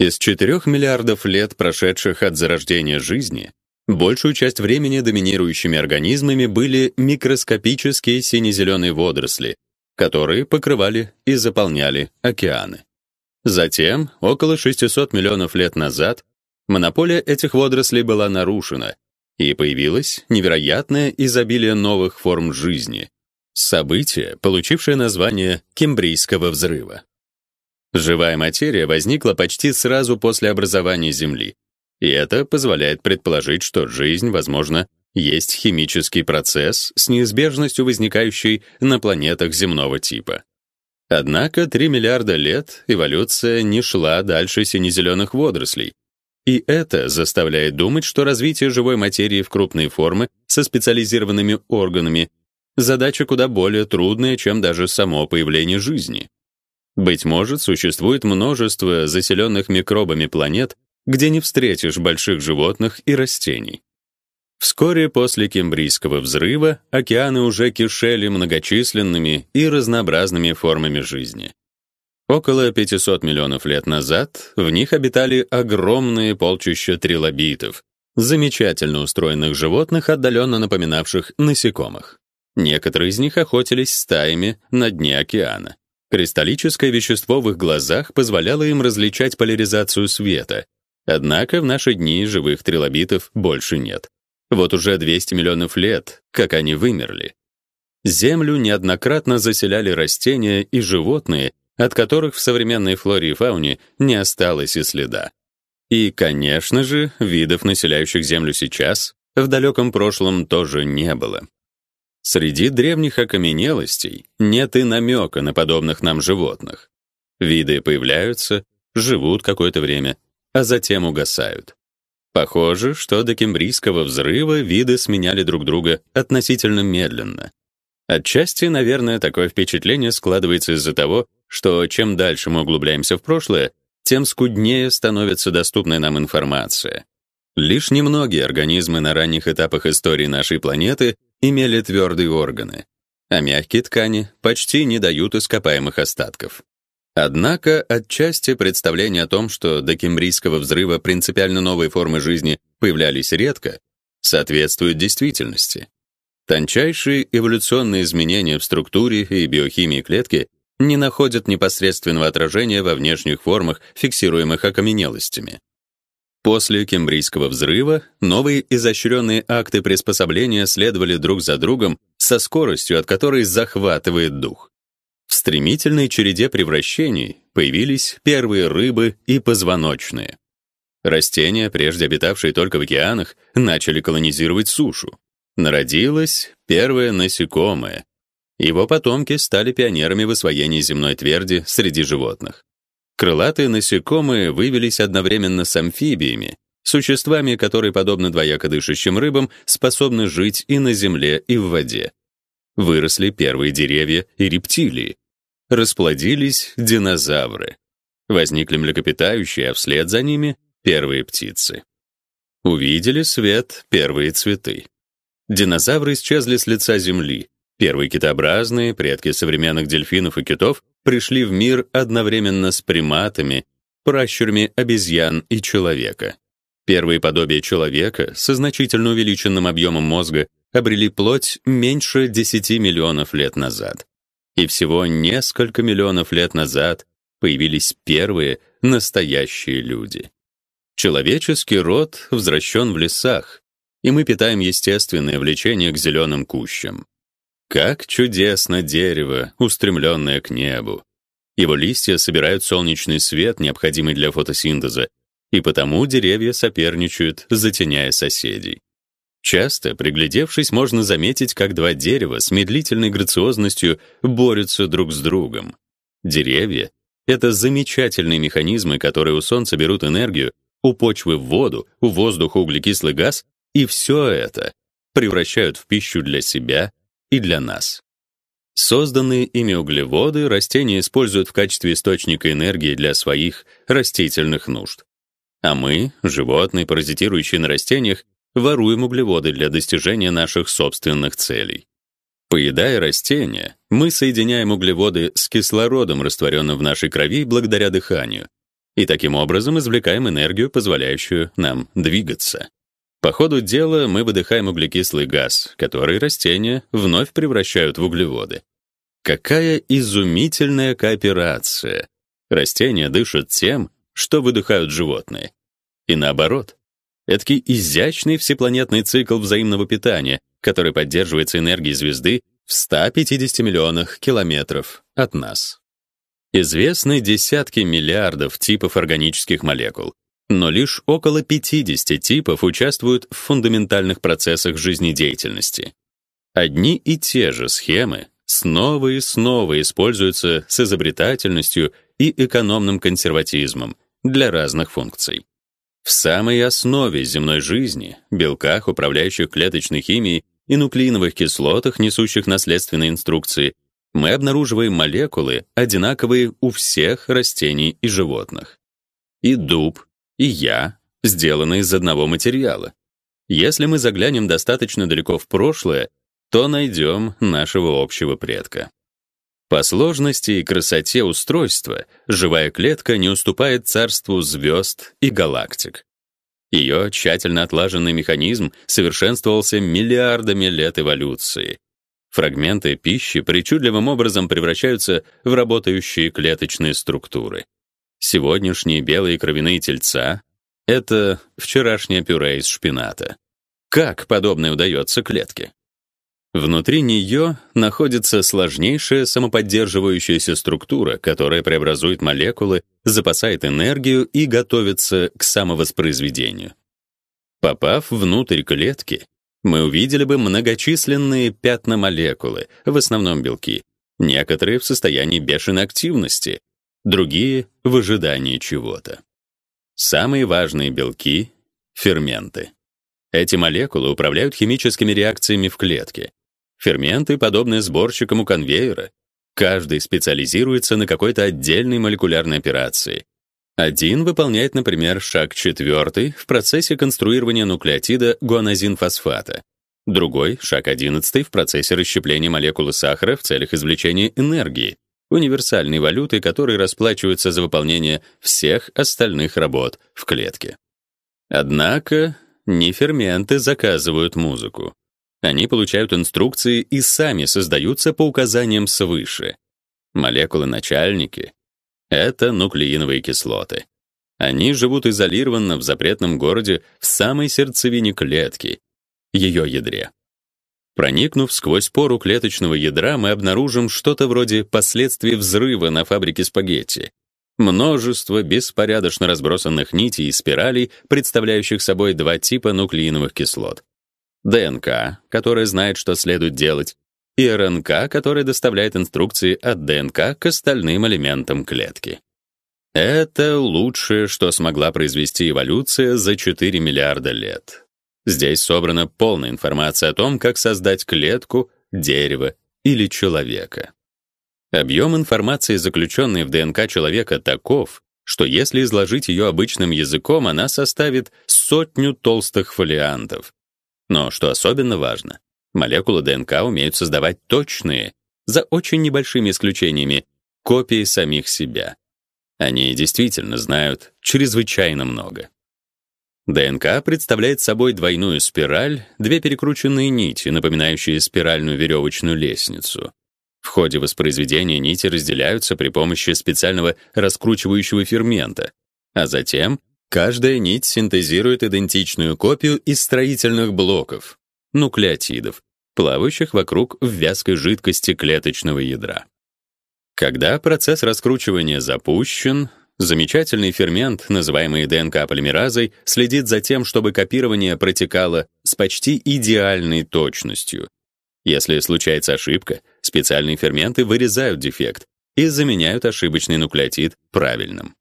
Из 4 миллиардов лет, прошедших от зарождения жизни, большую часть времени доминирующими организмами были микроскопические сине-зеленые водоросли, которые покрывали и заполняли океаны. Затем, около 600 миллионов лет назад, монополия этих водорослей была нарушена, и появилось невероятное изобилие новых форм жизни. Событие, получившее название Кембрийского взрыва. Живая материя возникла почти сразу после образования Земли, и это позволяет предположить, что жизнь, возможно, есть химический процесс с неизбежностью возникающий на планетах земного типа. Однако 3 миллиарда лет эволюция не шла дальше сине-зеленых водорослей. И это заставляет думать, что развитие живой материи в крупные формы со специализированными органами задача куда более трудная, чем даже само появление жизни. Быть может, существует множество заселенных микробами планет, где не встретишь больших животных и растений. Вскоре после Кембрийского взрыва океаны уже кишели многочисленными и разнообразными формами жизни. Около 500 миллионов лет назад в них обитали огромные полчища трилобитов, замечательно устроенных животных, отдаленно напоминавших насекомых. Некоторые из них охотились стаями на дне океана. Кристаллическое вещество в их глазах позволяло им различать поляризацию света. Однако в наши дни живых трилобитов больше нет. Вот уже 200 миллионов лет, как они вымерли. Землю неоднократно заселяли растения и животные, от которых в современной флоре и фауне не осталось и следа. И, конечно же, видов, населяющих Землю сейчас, в далеком прошлом тоже не было. Среди древних окаменелостей нет и намека на подобных нам животных. Виды появляются, живут какое-то время, а затем угасают. Похоже, что до Кембрийского взрыва виды сменяли друг друга относительно медленно. Отчасти, наверное, такое впечатление складывается из-за того, что чем дальше мы углубляемся в прошлое, тем скуднее становится доступная нам информация. Лишь немногие организмы на ранних этапах истории нашей планеты имели твердые органы, а мягкие ткани почти не дают ископаемых остатков. Однако отчасти представление о том, что до Кембрийского взрыва принципиально новые формы жизни появлялись редко, соответствует действительности. Тончайшие эволюционные изменения в структуре и биохимии клетки не находят непосредственного отражения во внешних формах, фиксируемых окаменелостями. После Кембрийского взрыва новые изощренные акты приспособления следовали друг за другом со скоростью, от которой захватывает дух. В стремительной череде превращений появились первые рыбы и позвоночные. Растения, прежде обитавшие только в океанах, начали колонизировать сушу. Народилось первое насекомое. Его потомки стали пионерами в освоении земной тверди среди животных. Крылатые насекомые вывелись одновременно с амфибиями, существами, которые, подобно двояко дышащим рыбам, способны жить и на земле, и в воде. Выросли первые деревья и рептилии, расплодились динозавры. Возникли млекопитающие, а вслед за ними — первые птицы. Увидели свет первые цветы. Динозавры исчезли с лица земли. Первые китообразные, предки современных дельфинов и китов, пришли в мир одновременно с приматами, пращурами обезьян и человека. Первые подобия человека со значительно увеличенным объемом мозга обрели плоть меньше 10 миллионов лет назад и всего несколько миллионов лет назад появились первые настоящие люди. Человеческий род возвращен в лесах, и мы питаем естественное влечение к зеленым кущам. Как чудесно дерево, устремленное к небу. Его листья собирают солнечный свет, необходимый для фотосинтеза, и потому деревья соперничают, затеняя соседей. Часто, приглядевшись, можно заметить, как два дерева с медлительной грациозностью борются друг с другом. Деревья — это замечательные механизмы, которые у Солнца берут энергию, у почвы воду, у воздуха углекислый газ, и все это превращают в пищу для себя и для нас. Созданные ими углеводы растения используют в качестве источника энергии для своих растительных нужд. А мы, животные, паразитирующие на растениях, воруем углеводы для достижения наших собственных целей. Поедая растения, мы соединяем углеводы с кислородом, растворенным в нашей крови благодаря дыханию. и таким образом извлекаем энергию, позволяющую нам двигаться. По ходу дела мы выдыхаем углекислый газ, который растения вновь превращают в углеводы. Какая изумительная кооперация! Растения дышат тем, что выдыхают животные. И наоборот. Эдакий изящный всепланетный цикл взаимного питания, который поддерживается энергией звезды в 150 миллионах километров от нас. Известны десятки миллиардов типов органических молекул, но лишь около 50 типов участвуют в фундаментальных процессах жизнедеятельности. Одни и те же схемы снова и снова используются с изобретательностью и экономным консерватизмом для разных функций. В самой основе земной жизни, белках, управляющих клеточной химией, и нуклеиновых кислотах, несущих наследственные инструкции, мы обнаруживаем молекулы, одинаковые у всех растений и животных. И дуб, и я сделаны из одного материала. Если мы заглянем достаточно далеко в прошлое, то найдем нашего общего предка. По сложности и красоте устройства живая клетка не уступает царству звезд и галактик. Ее тщательно отлаженный механизм совершенствовался миллиардами лет эволюции. Фрагменты пищи причудливым образом превращаются в работающие клеточные структуры. Сегодняшние белые кровяные тельца — это вчерашнее пюре из шпината. Как подобное удается клетке? Внутри нее находится сложнейшая самоподдерживающаяся структура, которая преобразует молекулы, запасает энергию и готовится к самовоспроизведению. Попав внутрь клетки, мы увидели бы многочисленные пятна молекулы, в основном белки, некоторые в состоянии бешеной активности, другие в ожидании чего-то. Самые важные белки ферменты. Эти молекулы управляют химическими реакциями в клетке, Ферменты подобны сборщикам у конвейера. Каждый специализируется на какой-то отдельной молекулярной операции. Один выполняет, например, шаг четвертый в процессе конструирования нуклеотида гуанозин-фосфата. Другой — шаг одиннадцатый в процессе расщепления молекулы сахара в целях извлечения энергии, универсальной валюты, которой расплачиваются за выполнение всех остальных работ в клетке. Однако не ферменты заказывают музыку. Они получают инструкции и сами создаются по указаниям свыше. Молекулы-начальники — это нуклеиновые кислоты. Они живут изолированно в запретном городе в самой сердцевине клетки, ее ядре. Проникнув сквозь пору клеточного ядра, мы обнаружим что-то вроде последствий взрыва на фабрике спагетти. Множество беспорядочно разбросанных нитей и спиралей, представляющих собой два типа нуклеиновых кислот. ДНК, которая знает, что следует делать, и РНК, которая доставляет инструкции от ДНК к остальным элементам клетки. Это лучшее, что смогла произвести эволюция за 4 миллиарда лет. Здесь собрана полная информация о том, как создать клетку, дерево или человека. Объем информации, заключенный в ДНК человека, таков, что если изложить ее обычным языком, она составит сотню толстых фолиантов, но что особенно важно, молекулы ДНК умеют создавать точные, за очень небольшими исключениями, копии самих себя. Они действительно знают чрезвычайно много. ДНК представляет собой двойную спираль, две перекрученные нити, напоминающие спиральную веревочную лестницу. В ходе воспроизведения нити разделяются при помощи специального раскручивающего фермента, а затем Каждая нить синтезирует идентичную копию из строительных блоков, нуклеотидов, плавающих вокруг в вязкой жидкости клеточного ядра. Когда процесс раскручивания запущен, замечательный фермент, называемый ДНК-полимеразой, следит за тем, чтобы копирование протекало с почти идеальной точностью. Если случается ошибка, специальные ферменты вырезают дефект и заменяют ошибочный нуклеотид правильным.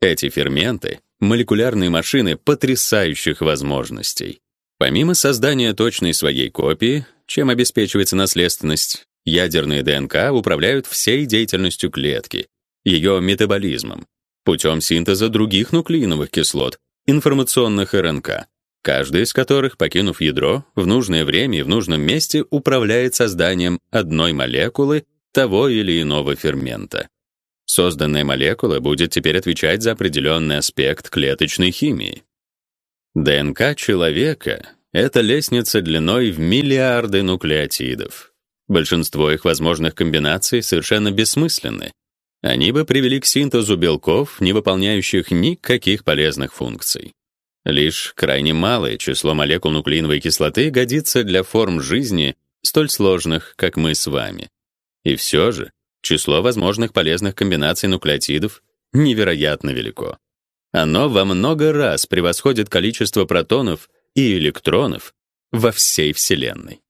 Эти ферменты молекулярные машины потрясающих возможностей. Помимо создания точной своей копии, чем обеспечивается наследственность, ядерные ДНК управляют всей деятельностью клетки, ее метаболизмом, путем синтеза других нуклеиновых кислот, информационных РНК, каждая из которых, покинув ядро, в нужное время и в нужном месте управляет созданием одной молекулы того или иного фермента. Созданная молекула будет теперь отвечать за определенный аспект клеточной химии. ДНК человека — это лестница длиной в миллиарды нуклеотидов. Большинство их возможных комбинаций совершенно бессмысленны. Они бы привели к синтезу белков, не выполняющих никаких полезных функций. Лишь крайне малое число молекул нуклеиновой кислоты годится для форм жизни, столь сложных, как мы с вами. И все же Число возможных полезных комбинаций нуклеотидов невероятно велико. Оно во много раз превосходит количество протонов и электронов во всей Вселенной.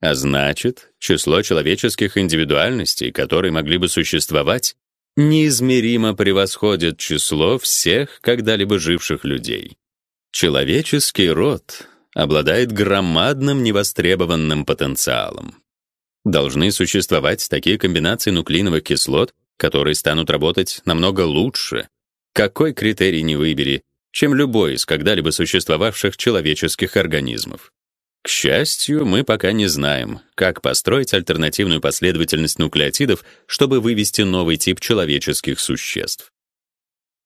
А значит, число человеческих индивидуальностей, которые могли бы существовать, неизмеримо превосходит число всех когда-либо живших людей. Человеческий род обладает громадным невостребованным потенциалом. Должны существовать такие комбинации нуклеиновых кислот, которые станут работать намного лучше. Какой критерий не выбери, чем любой из когда-либо существовавших человеческих организмов. К счастью, мы пока не знаем, как построить альтернативную последовательность нуклеотидов, чтобы вывести новый тип человеческих существ.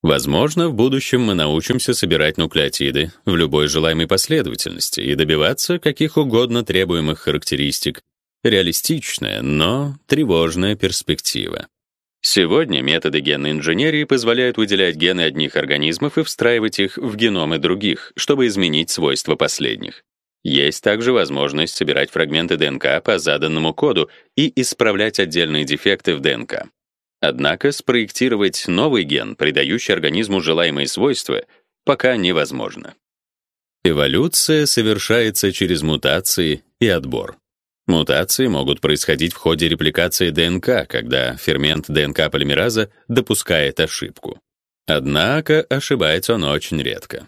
Возможно, в будущем мы научимся собирать нуклеотиды в любой желаемой последовательности и добиваться каких угодно требуемых характеристик, Реалистичная, но тревожная перспектива. Сегодня методы генной инженерии позволяют выделять гены одних организмов и встраивать их в геномы других, чтобы изменить свойства последних. Есть также возможность собирать фрагменты ДНК по заданному коду и исправлять отдельные дефекты в ДНК. Однако спроектировать новый ген, придающий организму желаемые свойства, пока невозможно. Эволюция совершается через мутации и отбор. Мутации могут происходить в ходе репликации ДНК, когда фермент ДНК-полимераза допускает ошибку. Однако ошибается он очень редко.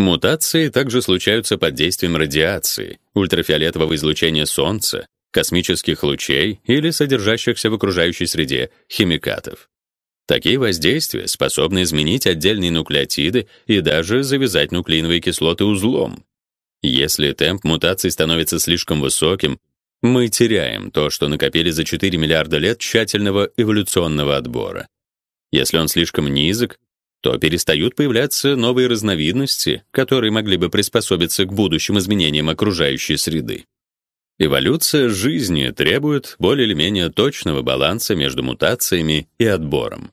Мутации также случаются под действием радиации, ультрафиолетового излучения солнца, космических лучей или содержащихся в окружающей среде химикатов. Такие воздействия способны изменить отдельные нуклеотиды и даже завязать нуклеиновые кислоты узлом. Если темп мутаций становится слишком высоким, мы теряем то, что накопили за 4 миллиарда лет тщательного эволюционного отбора. Если он слишком низок, то перестают появляться новые разновидности, которые могли бы приспособиться к будущим изменениям окружающей среды. Эволюция жизни требует более или менее точного баланса между мутациями и отбором.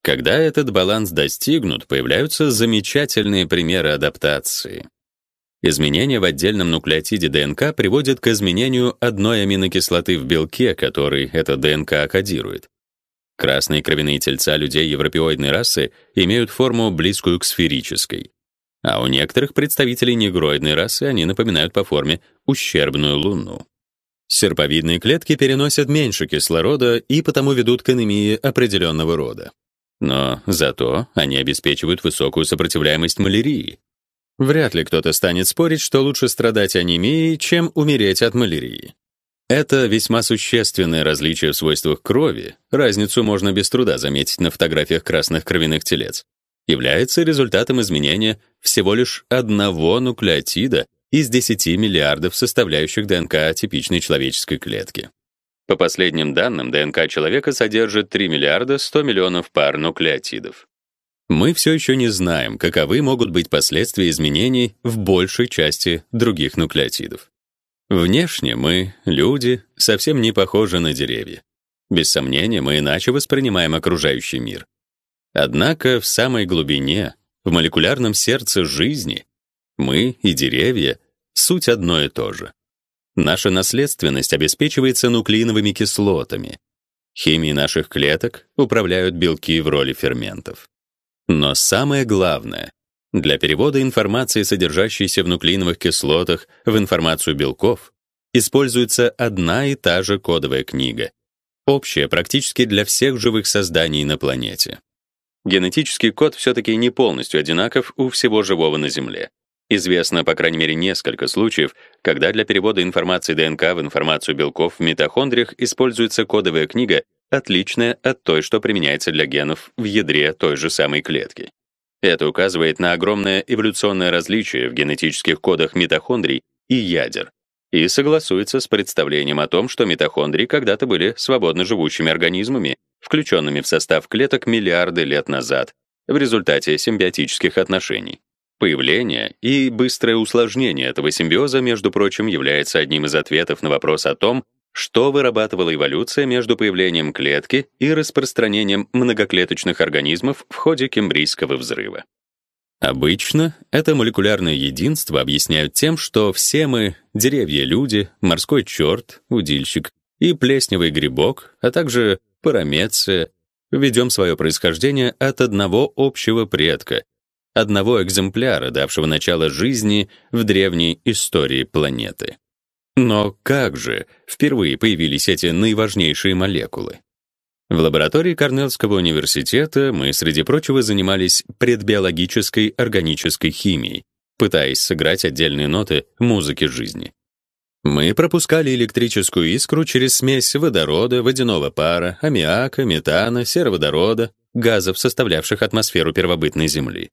Когда этот баланс достигнут, появляются замечательные примеры адаптации. Изменение в отдельном нуклеотиде ДНК приводит к изменению одной аминокислоты в белке, который эта ДНК кодирует. Красные кровяные тельца людей европеоидной расы имеют форму близкую к сферической. А у некоторых представителей негроидной расы они напоминают по форме ущербную луну. Серповидные клетки переносят меньше кислорода и потому ведут к анемии определенного рода. Но зато они обеспечивают высокую сопротивляемость малярии, Вряд ли кто-то станет спорить, что лучше страдать анемией, чем умереть от малярии. Это весьма существенное различие в свойствах крови, разницу можно без труда заметить на фотографиях красных кровяных телец, является результатом изменения всего лишь одного нуклеотида из 10 миллиардов составляющих ДНК типичной человеческой клетки. По последним данным, ДНК человека содержит 3 миллиарда 100 миллионов пар нуклеотидов. Мы все еще не знаем, каковы могут быть последствия изменений в большей части других нуклеотидов. Внешне мы, люди, совсем не похожи на деревья. Без сомнения, мы иначе воспринимаем окружающий мир. Однако в самой глубине, в молекулярном сердце жизни, мы и деревья суть одно и то же. Наша наследственность обеспечивается нуклеиновыми кислотами. Химией наших клеток управляют белки в роли ферментов. Но самое главное, для перевода информации, содержащейся в нуклеиновых кислотах, в информацию белков, используется одна и та же кодовая книга, общая практически для всех живых созданий на планете. Генетический код все-таки не полностью одинаков у всего живого на Земле. Известно, по крайней мере, несколько случаев, когда для перевода информации ДНК в информацию белков в митохондриях используется кодовая книга, отличная от той, что применяется для генов в ядре той же самой клетки. Это указывает на огромное эволюционное различие в генетических кодах митохондрий и ядер и согласуется с представлением о том, что митохондрии когда-то были свободно живущими организмами, включенными в состав клеток миллиарды лет назад в результате симбиотических отношений. Появление и быстрое усложнение этого симбиоза, между прочим, является одним из ответов на вопрос о том, что вырабатывала эволюция между появлением клетки и распространением многоклеточных организмов в ходе Кембрийского взрыва. Обычно это молекулярное единство объясняют тем, что все мы — деревья-люди, морской черт, удильщик и плесневый грибок, а также парамеция, ведем свое происхождение от одного общего предка, одного экземпляра, давшего начало жизни в древней истории планеты. Но как же впервые появились эти наиважнейшие молекулы? В лаборатории Корнеллского университета мы, среди прочего, занимались предбиологической органической химией, пытаясь сыграть отдельные ноты музыки жизни. Мы пропускали электрическую искру через смесь водорода, водяного пара, аммиака, метана, сероводорода, газов, составлявших атмосферу первобытной Земли.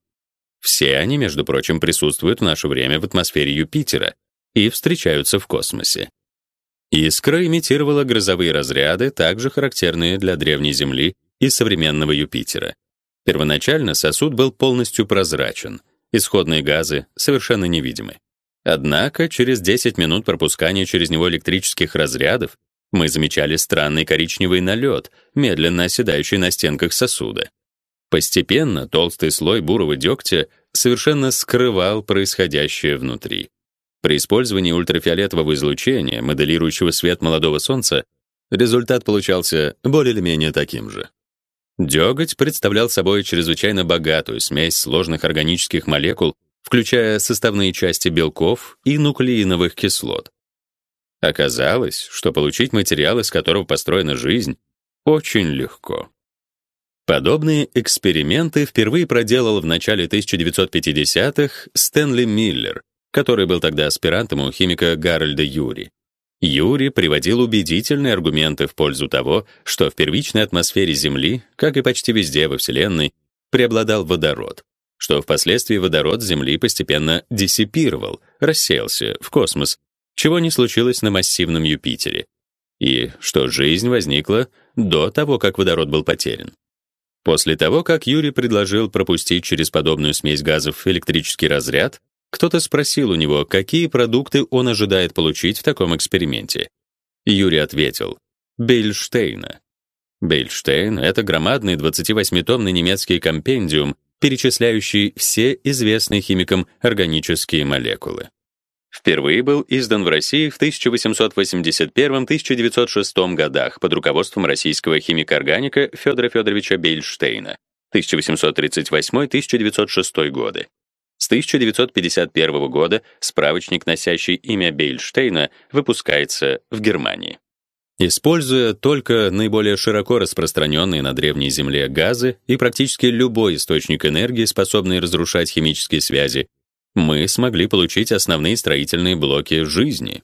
Все они, между прочим, присутствуют в наше время в атмосфере Юпитера, и встречаются в космосе. Искра имитировала грозовые разряды, также характерные для древней Земли и современного Юпитера. Первоначально сосуд был полностью прозрачен, исходные газы совершенно невидимы. Однако через 10 минут пропускания через него электрических разрядов мы замечали странный коричневый налет, медленно оседающий на стенках сосуда. Постепенно толстый слой бурого дегтя совершенно скрывал происходящее внутри. При использовании ультрафиолетового излучения, моделирующего свет молодого солнца, результат получался более или менее таким же. Дёготь представлял собой чрезвычайно богатую смесь сложных органических молекул, включая составные части белков и нуклеиновых кислот. Оказалось, что получить материал, из которого построена жизнь, очень легко. Подобные эксперименты впервые проделал в начале 1950-х Стэнли Миллер, который был тогда аспирантом у химика Гарольда Юри. Юри приводил убедительные аргументы в пользу того, что в первичной атмосфере Земли, как и почти везде во Вселенной, преобладал водород, что впоследствии водород Земли постепенно диссипировал, рассеялся в космос, чего не случилось на массивном Юпитере, и что жизнь возникла до того, как водород был потерян. После того, как Юрий предложил пропустить через подобную смесь газов электрический разряд, кто-то спросил у него, какие продукты он ожидает получить в таком эксперименте. Юрий ответил: Бейльштейна. Бейльштейн это громадный 28-томный немецкий компендиум, перечисляющий все известные химикам органические молекулы. Впервые был издан в России в 1881-1906 годах под руководством российского химика-органика Федора Федоровича Бейльштейна. 1838-1906 годы. С 1951 года справочник, носящий имя Бейльштейна, выпускается в Германии. Используя только наиболее широко распространенные на древней Земле газы и практически любой источник энергии, способный разрушать химические связи, мы смогли получить основные строительные блоки жизни.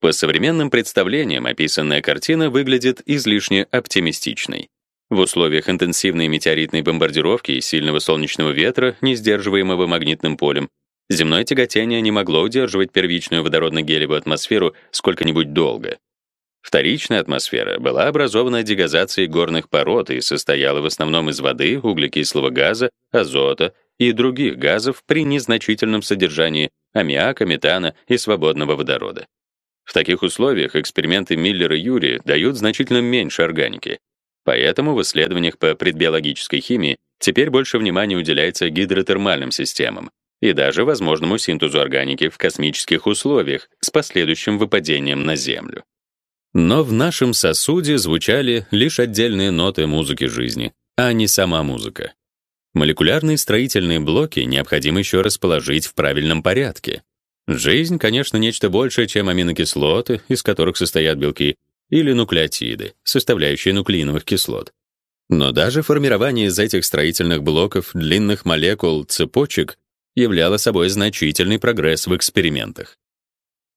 По современным представлениям описанная картина выглядит излишне оптимистичной. В условиях интенсивной метеоритной бомбардировки и сильного солнечного ветра, не сдерживаемого магнитным полем, земное тяготение не могло удерживать первичную водородно-гелевую атмосферу сколько-нибудь долго. Вторичная атмосфера была образована дегазацией горных пород и состояла в основном из воды, углекислого газа, азота и других газов при незначительном содержании аммиака, метана и свободного водорода. В таких условиях эксперименты Миллера и Юри дают значительно меньше органики, Поэтому в исследованиях по предбиологической химии теперь больше внимания уделяется гидротермальным системам и даже возможному синтезу органики в космических условиях с последующим выпадением на Землю. Но в нашем сосуде звучали лишь отдельные ноты музыки жизни, а не сама музыка. Молекулярные строительные блоки необходимо еще расположить в правильном порядке. Жизнь, конечно, нечто большее, чем аминокислоты, из которых состоят белки, или нуклеотиды, составляющие нуклеиновых кислот. Но даже формирование из этих строительных блоков длинных молекул цепочек являло собой значительный прогресс в экспериментах.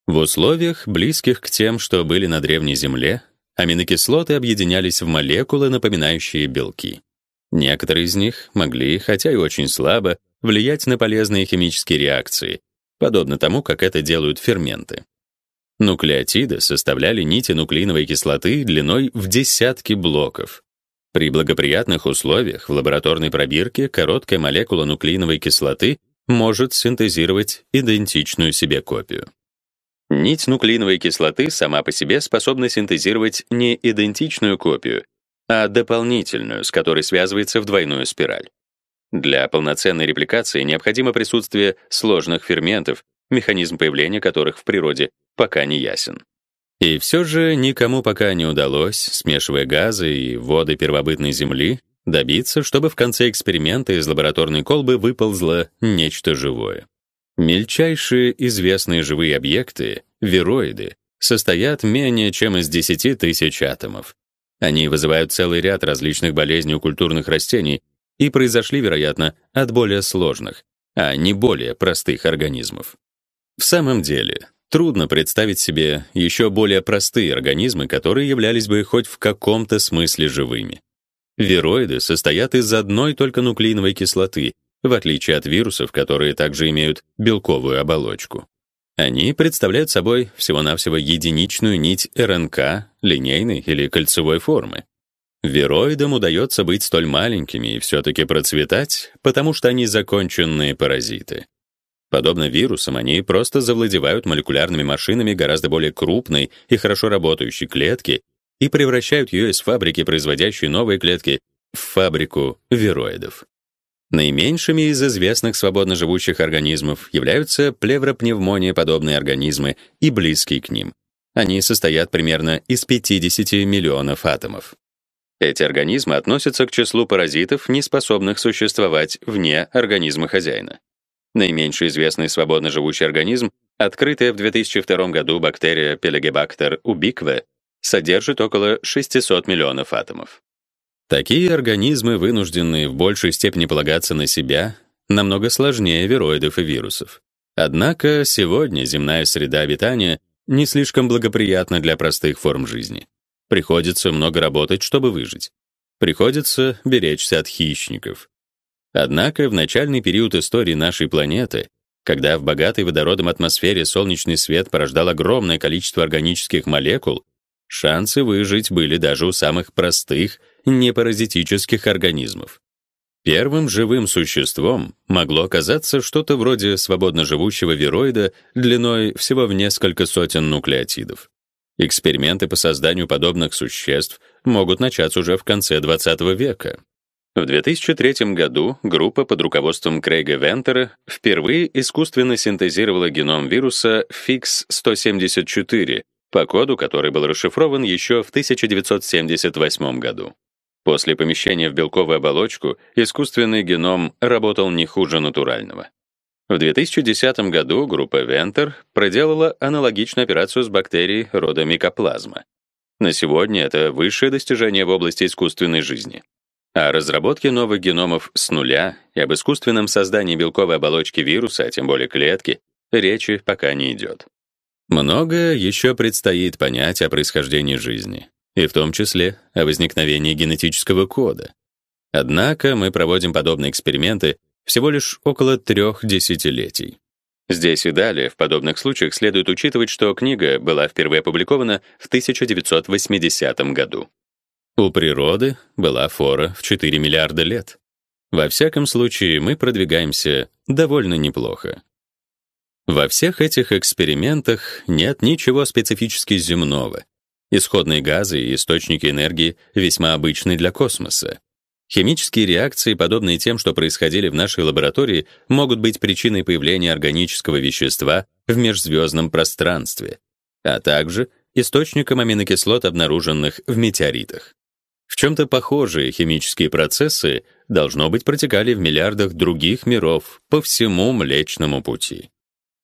В условиях, близких к тем, что были на древней Земле, аминокислоты объединялись в молекулы, напоминающие белки. Некоторые из них могли, хотя и очень слабо, влиять на полезные химические реакции, подобно тому, как это делают ферменты. Нуклеотиды составляли нити нуклеиновой кислоты длиной в десятки блоков. При благоприятных условиях в лабораторной пробирке короткая молекула нуклеиновой кислоты может синтезировать идентичную себе копию. Нить нуклеиновой кислоты сама по себе способна синтезировать не идентичную копию, а дополнительную, с которой связывается в двойную спираль. Для полноценной репликации необходимо присутствие сложных ферментов, механизм появления которых в природе пока не ясен. И все же никому пока не удалось, смешивая газы и воды первобытной Земли, добиться, чтобы в конце эксперимента из лабораторной колбы выползло нечто живое. Мельчайшие известные живые объекты, вироиды, состоят менее чем из 10 тысяч атомов. Они вызывают целый ряд различных болезней у культурных растений и произошли, вероятно, от более сложных, а не более простых организмов. В самом деле, трудно представить себе еще более простые организмы, которые являлись бы хоть в каком-то смысле живыми. Вироиды состоят из одной только нуклеиновой кислоты, в отличие от вирусов, которые также имеют белковую оболочку. Они представляют собой всего-навсего единичную нить РНК линейной или кольцевой формы. Вироидам удается быть столь маленькими и все таки процветать, потому что они законченные паразиты. Подобно вирусам, они просто завладевают молекулярными машинами гораздо более крупной и хорошо работающей клетки и превращают ее из фабрики, производящей новые клетки, в фабрику вироидов. Наименьшими из известных свободно живущих организмов являются плевропневмония подобные организмы и близкие к ним. Они состоят примерно из 50 миллионов атомов. Эти организмы относятся к числу паразитов, не способных существовать вне организма хозяина. Наименьший известный свободно живущий организм, открытая в 2002 году бактерия Pelegobacter ubiqua, содержит около 600 миллионов атомов. Такие организмы, вынужденные в большей степени полагаться на себя, намного сложнее вироидов и вирусов. Однако сегодня земная среда обитания не слишком благоприятна для простых форм жизни. Приходится много работать, чтобы выжить. Приходится беречься от хищников. Однако в начальный период истории нашей планеты, когда в богатой водородом атмосфере солнечный свет порождал огромное количество органических молекул, шансы выжить были даже у самых простых непаразитических организмов. Первым живым существом могло оказаться что-то вроде свободно живущего вироида длиной всего в несколько сотен нуклеотидов. Эксперименты по созданию подобных существ могут начаться уже в конце 20 века. В 2003 году группа под руководством Крейга Вентера впервые искусственно синтезировала геном вируса FIX-174, по коду который был расшифрован еще в 1978 году. После помещения в белковую оболочку искусственный геном работал не хуже натурального. В 2010 году группа Вентер проделала аналогичную операцию с бактерией рода микоплазма. На сегодня это высшее достижение в области искусственной жизни. О разработке новых геномов с нуля и об искусственном создании белковой оболочки вируса, а тем более клетки, речи пока не идет. Многое еще предстоит понять о происхождении жизни и в том числе о возникновении генетического кода. Однако мы проводим подобные эксперименты всего лишь около трех десятилетий. Здесь и далее в подобных случаях следует учитывать, что книга была впервые опубликована в 1980 году. У природы была фора в 4 миллиарда лет. Во всяком случае, мы продвигаемся довольно неплохо. Во всех этих экспериментах нет ничего специфически земного. Исходные газы и источники энергии весьма обычны для космоса. Химические реакции, подобные тем, что происходили в нашей лаборатории, могут быть причиной появления органического вещества в межзвездном пространстве, а также источником аминокислот, обнаруженных в метеоритах. В чем то похожие химические процессы должно быть протекали в миллиардах других миров по всему Млечному пути.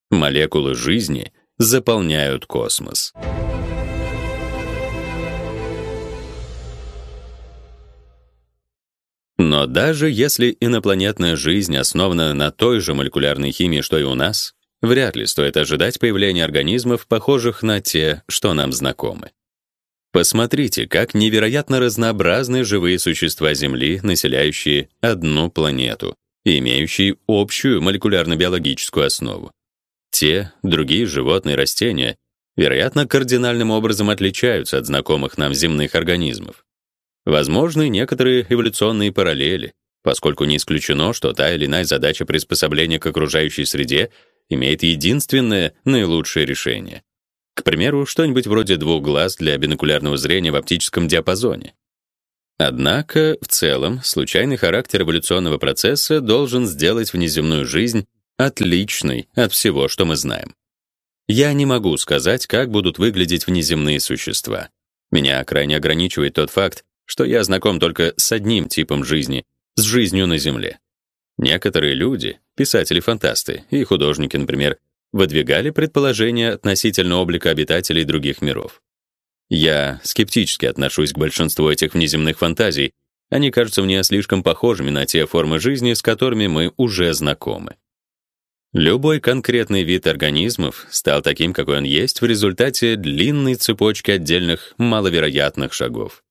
Молекулы жизни заполняют космос. Но даже если инопланетная жизнь основана на той же молекулярной химии, что и у нас, вряд ли стоит ожидать появления организмов, похожих на те, что нам знакомы. Посмотрите, как невероятно разнообразны живые существа Земли, населяющие одну планету, имеющие общую молекулярно-биологическую основу. Те, другие животные, растения, вероятно, кардинальным образом отличаются от знакомых нам земных организмов. Возможны некоторые эволюционные параллели, поскольку не исключено, что та или иная задача приспособления к окружающей среде имеет единственное наилучшее решение. К примеру, что-нибудь вроде двух глаз для бинокулярного зрения в оптическом диапазоне. Однако, в целом, случайный характер эволюционного процесса должен сделать внеземную жизнь отличной от всего, что мы знаем. Я не могу сказать, как будут выглядеть внеземные существа. Меня крайне ограничивает тот факт, что я знаком только с одним типом жизни с жизнью на Земле. Некоторые люди, писатели-фантасты и художники, например, выдвигали предположения относительно облика обитателей других миров. Я скептически отношусь к большинству этих внеземных фантазий. Они кажутся мне слишком похожими на те формы жизни, с которыми мы уже знакомы. Любой конкретный вид организмов стал таким, какой он есть, в результате длинной цепочки отдельных маловероятных шагов.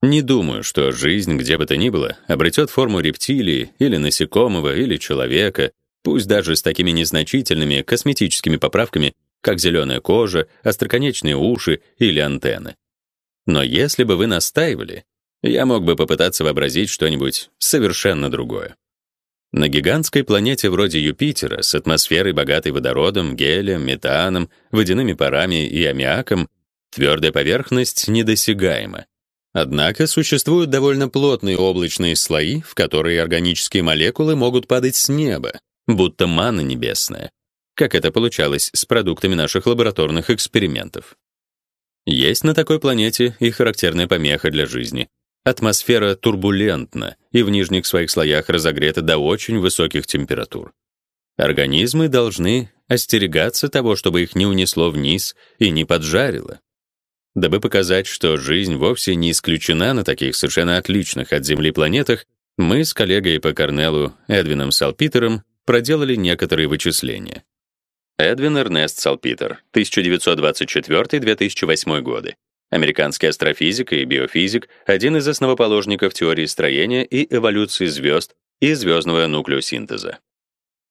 Не думаю, что жизнь, где бы то ни было, обретет форму рептилии или насекомого или человека, пусть даже с такими незначительными косметическими поправками, как зеленая кожа, остроконечные уши или антенны. Но если бы вы настаивали, я мог бы попытаться вообразить что-нибудь совершенно другое. На гигантской планете вроде Юпитера с атмосферой, богатой водородом, гелием, метаном, водяными парами и аммиаком, твердая поверхность недосягаема. Однако существуют довольно плотные облачные слои, в которые органические молекулы могут падать с неба, будто манна небесная, как это получалось с продуктами наших лабораторных экспериментов. Есть на такой планете и характерная помеха для жизни. Атмосфера турбулентна и в нижних своих слоях разогрета до очень высоких температур. Организмы должны остерегаться того, чтобы их не унесло вниз и не поджарило. Дабы показать, что жизнь вовсе не исключена на таких совершенно отличных от Земли планетах, мы с коллегой по Корнеллу Эдвином Салпитером проделали некоторые вычисления. Эдвин Эрнест Салпитер, 1924-2008 годы. Американский астрофизик и биофизик, один из основоположников теории строения и эволюции звезд и звездного нуклеосинтеза.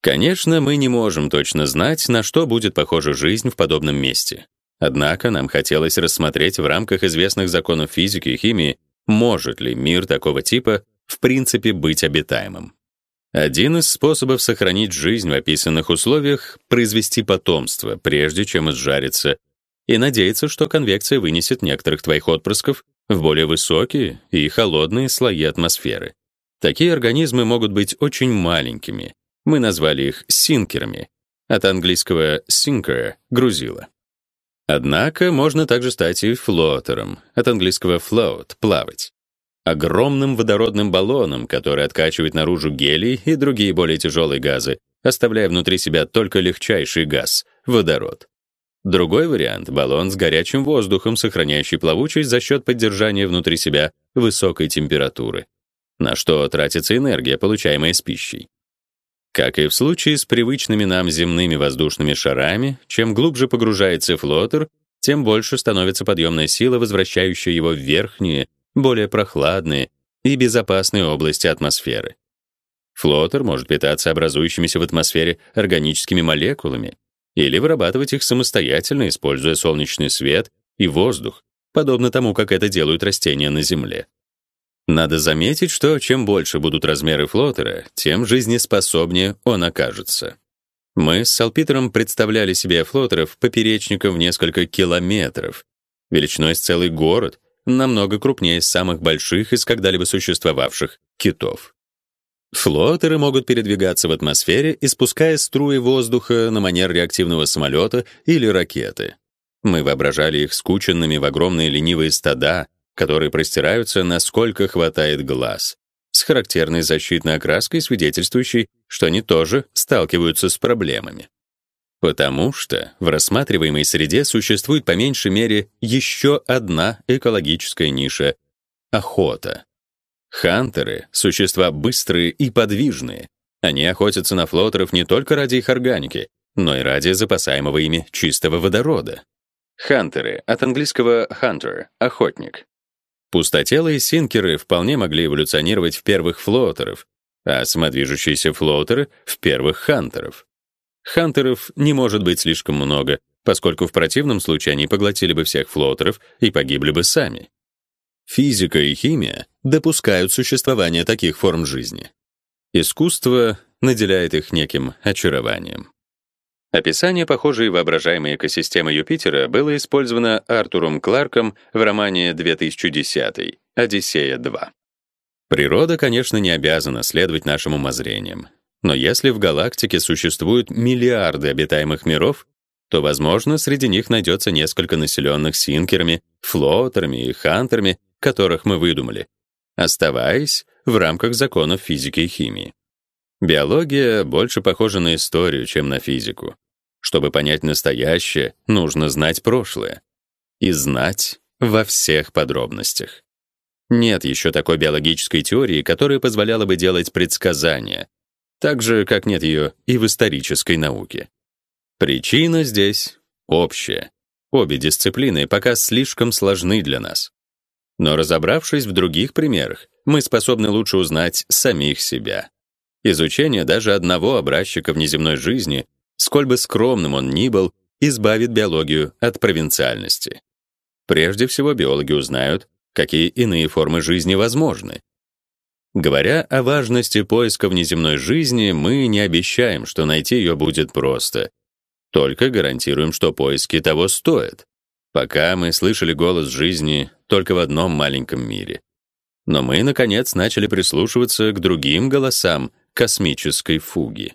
Конечно, мы не можем точно знать, на что будет похожа жизнь в подобном месте. Однако нам хотелось рассмотреть в рамках известных законов физики и химии, может ли мир такого типа в принципе быть обитаемым. Один из способов сохранить жизнь в описанных условиях произвести потомство, прежде чем изжариться, и надеяться, что конвекция вынесет некоторых твоих отпрысков в более высокие и холодные слои атмосферы. Такие организмы могут быть очень маленькими. Мы назвали их синкерами, от английского sinker грузило. Однако можно также стать и флотером, от английского float плавать. Огромным водородным баллоном, который откачивает наружу гелий и другие более тяжелые газы, оставляя внутри себя только легчайший газ водород. Другой вариант баллон с горячим воздухом, сохраняющий плавучесть за счет поддержания внутри себя высокой температуры, на что тратится энергия, получаемая с пищей. Как и в случае с привычными нам земными воздушными шарами, чем глубже погружается флотер, тем больше становится подъемная сила, возвращающая его в верхние, более прохладные и безопасные области атмосферы. Флотер может питаться образующимися в атмосфере органическими молекулами или вырабатывать их самостоятельно, используя солнечный свет и воздух, подобно тому, как это делают растения на Земле. Надо заметить, что чем больше будут размеры флотера, тем жизнеспособнее он окажется. Мы с Салпитером представляли себе флотеров поперечником в несколько километров, величиной с целый город, намного крупнее самых больших из когда-либо существовавших китов. Флотеры могут передвигаться в атмосфере, испуская струи воздуха на манер реактивного самолета или ракеты. Мы воображали их скученными в огромные ленивые стада, которые простираются насколько хватает глаз, с характерной защитной окраской, свидетельствующей, что они тоже сталкиваются с проблемами. Потому что в рассматриваемой среде существует по меньшей мере еще одна экологическая ниша охота. Хантеры существа быстрые и подвижные. Они охотятся на флотеров не только ради их органики, но и ради запасаемого ими чистого водорода. Хантеры от английского hunter охотник Пустотелые синкеры вполне могли эволюционировать в первых флотеров, а самодвижущиеся флотеры — в первых хантеров. Хантеров не может быть слишком много, поскольку в противном случае они поглотили бы всех флотеров и погибли бы сами. Физика и химия допускают существование таких форм жизни. Искусство наделяет их неким очарованием. Описание похожей воображаемой экосистемы Юпитера было использовано Артуром Кларком в романе 2010 «Одиссея 2». Природа, конечно, не обязана следовать нашим умозрениям. Но если в галактике существуют миллиарды обитаемых миров, то, возможно, среди них найдется несколько населенных синкерами, флотерами и хантерами, которых мы выдумали, оставаясь в рамках законов физики и химии. Биология больше похожа на историю, чем на физику. Чтобы понять настоящее, нужно знать прошлое. И знать во всех подробностях. Нет еще такой биологической теории, которая позволяла бы делать предсказания, так же, как нет ее и в исторической науке. Причина здесь общая. Обе дисциплины пока слишком сложны для нас. Но разобравшись в других примерах, мы способны лучше узнать самих себя. Изучение даже одного образчика внеземной жизни сколь бы скромным он ни был, избавит биологию от провинциальности. Прежде всего биологи узнают, какие иные формы жизни возможны. Говоря о важности поиска внеземной жизни, мы не обещаем, что найти ее будет просто. Только гарантируем, что поиски того стоят. Пока мы слышали голос жизни только в одном маленьком мире. Но мы наконец начали прислушиваться к другим голосам космической фуги.